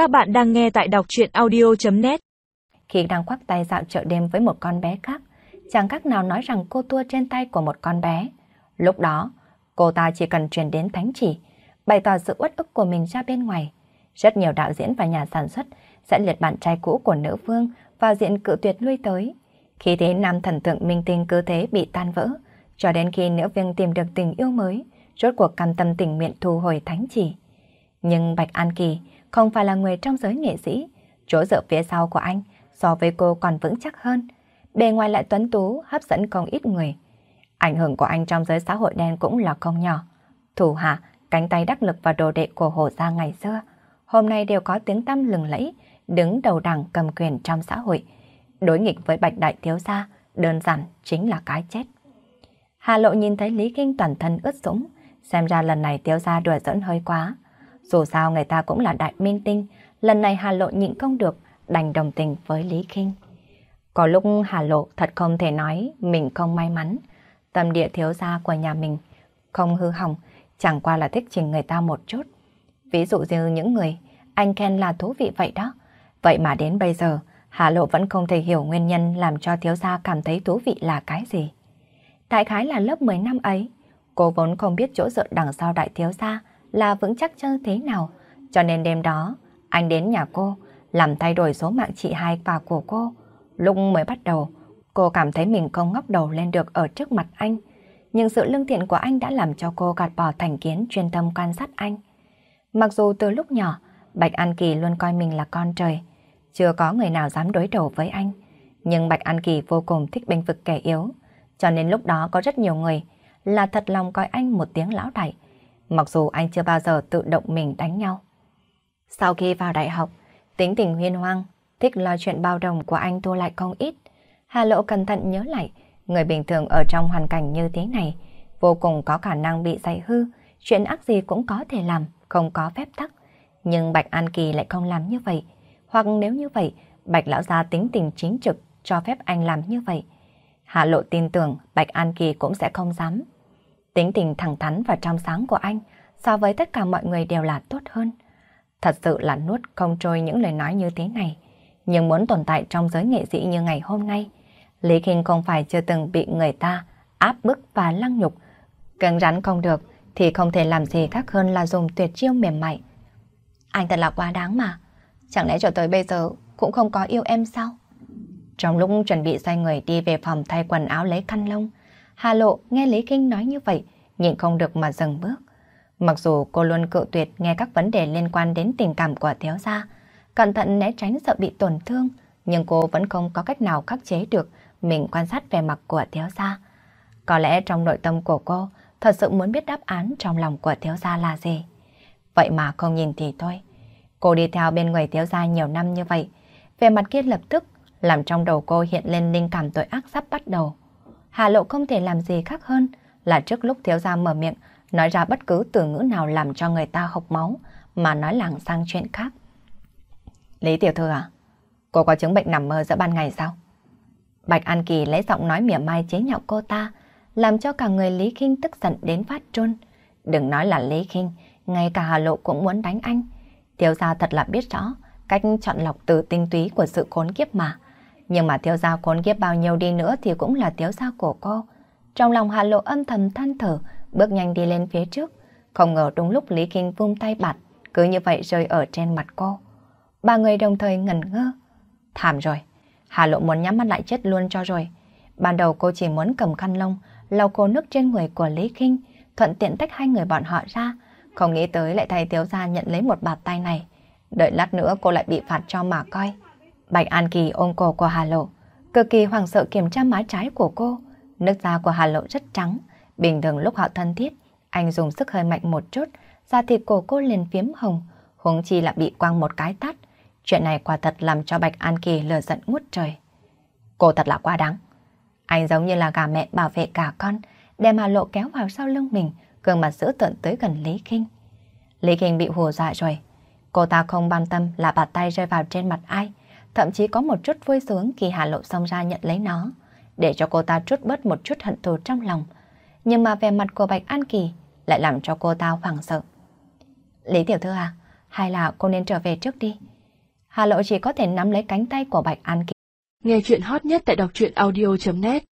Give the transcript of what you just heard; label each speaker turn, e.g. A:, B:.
A: Các bạn đang nghe tại đọc chuyện audio.net
B: Khi đang khoác tay dạo chợ đêm với một con bé khác, chẳng khác nào nói rằng cô tua trên tay của một con bé. Lúc đó, cô ta chỉ cần truyền đến thánh chỉ, bày tỏ sự uất ức của mình ra bên ngoài. Rất nhiều đạo diễn và nhà sản xuất sẽ liệt bạn trai cũ của nữ vương vào diện cự tuyệt lui tới. Khi thế nam thần tượng minh tinh cơ thế bị tan vỡ, cho đến khi nữ vương tìm được tình yêu mới, rốt cuộc cam tâm tình nguyện thu hồi thánh chỉ. Nhưng Bạch An Kỳ không phải là người trong giới nghệ sĩ, chỗ dựa phía sau của anh so với cô còn vững chắc hơn. Bề ngoài lại tuấn tú, hấp dẫn không ít người. Ảnh hưởng của anh trong giới xã hội đen cũng là không nhỏ. Thủ hạ, cánh tay đắc lực và đồ đệ của Hồ Gia ngày xưa, hôm nay đều có tiếng tăm lừng lẫy, đứng đầu đẳng cầm quyền trong xã hội. Đối nghịch với Bạch Đại Thiếu Gia, đơn giản chính là cái chết. Hà Lộ nhìn thấy Lý Kinh toàn thân ướt sũng, xem ra lần này Thiếu Gia đùa dẫn hơi quá. Dù sao người ta cũng là đại minh tinh, lần này Hà Lộ nhịn không được, đành đồng tình với Lý Kinh. Có lúc Hà Lộ thật không thể nói mình không may mắn. Tâm địa thiếu gia của nhà mình không hư hỏng, chẳng qua là thích trình người ta một chút. Ví dụ như những người anh khen là thú vị vậy đó. Vậy mà đến bây giờ, Hà Lộ vẫn không thể hiểu nguyên nhân làm cho thiếu gia cảm thấy thú vị là cái gì. Đại khái là lớp 10 năm ấy, cô vốn không biết chỗ dựa đằng sau đại thiếu gia là vững chắc như thế nào. Cho nên đêm đó, anh đến nhà cô, làm thay đổi số mạng chị hai và của cô. Lúc mới bắt đầu, cô cảm thấy mình không ngóc đầu lên được ở trước mặt anh. Nhưng sự lương thiện của anh đã làm cho cô gạt bỏ thành kiến chuyên tâm quan sát anh. Mặc dù từ lúc nhỏ, Bạch An Kỳ luôn coi mình là con trời, chưa có người nào dám đối đầu với anh. Nhưng Bạch An Kỳ vô cùng thích bênh vực kẻ yếu, cho nên lúc đó có rất nhiều người là thật lòng coi anh một tiếng lão đại, mặc dù anh chưa bao giờ tự động mình đánh nhau. Sau khi vào đại học, tính tình huyên hoang, thích lo chuyện bao đồng của anh thu lại không ít. Hà Lộ cẩn thận nhớ lại, người bình thường ở trong hoàn cảnh như thế này, vô cùng có khả năng bị dạy hư, chuyện ác gì cũng có thể làm, không có phép tắc. Nhưng Bạch An Kỳ lại không làm như vậy, hoặc nếu như vậy, Bạch Lão Gia tính tình chính trực, cho phép anh làm như vậy. Hạ Lộ tin tưởng Bạch An Kỳ cũng sẽ không dám. Tính tình thẳng thắn và trong sáng của anh so với tất cả mọi người đều là tốt hơn. Thật sự là nuốt không trôi những lời nói như thế này. Nhưng muốn tồn tại trong giới nghệ sĩ như ngày hôm nay, Lý Kinh không phải chưa từng bị người ta áp bức và lăng nhục. Cứng rắn không được thì không thể làm gì khác hơn là dùng tuyệt chiêu mềm mại. Anh thật là quá đáng mà. Chẳng lẽ cho tới bây giờ cũng không có yêu em sao? Trong lúc chuẩn bị xoay người đi về phòng thay quần áo lấy khăn lông, Hà Lộ nghe Lý Kinh nói như vậy, nhịn không được mà dừng bước. Mặc dù cô luôn cự tuyệt nghe các vấn đề liên quan đến tình cảm của thiếu gia, cẩn thận né tránh sợ bị tổn thương, nhưng cô vẫn không có cách nào khắc chế được mình quan sát vẻ mặt của thiếu gia. Có lẽ trong nội tâm của cô thật sự muốn biết đáp án trong lòng của thiếu gia là gì. Vậy mà không nhìn thì thôi. Cô đi theo bên người thiếu gia nhiều năm như vậy, vẻ mặt kia lập tức làm trong đầu cô hiện lên linh cảm tội ác sắp bắt đầu. Hà Lộ không thể làm gì khác hơn là trước lúc thiếu gia mở miệng nói ra bất cứ từ ngữ nào làm cho người ta hộc máu mà nói làng sang chuyện khác. Lý tiểu thư à? Cô có chứng bệnh nằm mơ giữa ban ngày sao? Bạch An Kỳ lấy giọng nói mỉa mai chế nhạo cô ta, làm cho cả người Lý Kinh tức giận đến phát trôn. Đừng nói là Lý Kinh, ngay cả Hà Lộ cũng muốn đánh anh. Thiếu gia thật là biết rõ cách chọn lọc từ tinh túy của sự khốn kiếp mà. Nhưng mà thiếu gia khốn kiếp bao nhiêu đi nữa thì cũng là thiếu gia của cô. Trong lòng Hà Lộ âm thầm than thở, bước nhanh đi lên phía trước. Không ngờ đúng lúc Lý Kinh vung tay bạt, cứ như vậy rơi ở trên mặt cô. Ba người đồng thời ngẩn ngơ. Thảm rồi, Hà Lộ muốn nhắm mắt lại chết luôn cho rồi. Ban đầu cô chỉ muốn cầm khăn lông, lau cô nước trên người của Lý Kinh, thuận tiện tách hai người bọn họ ra. Không nghĩ tới lại thay thiếu gia nhận lấy một bạt tay này. Đợi lát nữa cô lại bị phạt cho mà coi. Bạch An Kỳ ôm cổ của Hà Lộ, cực kỳ hoảng sợ kiểm tra má trái của cô. Nước da của Hà Lộ rất trắng, bình thường lúc họ thân thiết, anh dùng sức hơi mạnh một chút, da thịt của cô liền phiếm hồng, huống chi là bị quăng một cái tát. Chuyện này quả thật làm cho Bạch An Kỳ lừa giận ngút trời. Cô thật là quá đáng. Anh giống như là gà mẹ bảo vệ cả con, đem Hà Lộ kéo vào sau lưng mình, gương mặt giữ tận tới gần Lý Kinh. Lý Kinh bị hù dọa rồi. Cô ta không quan tâm là bàn tay rơi vào trên mặt ai, thậm chí có một chút vui sướng khi Hà Lộ xông ra nhận lấy nó, để cho cô ta trút bớt một chút hận thù trong lòng. Nhưng mà vẻ mặt của Bạch An Kỳ lại làm cho cô ta hoảng sợ. Lý Tiểu Thư à, hay là cô nên trở về trước đi? Hà Lộ chỉ có thể nắm lấy cánh tay của Bạch An Kỳ.
C: Nghe chuyện hot nhất tại đọc truyện audio.net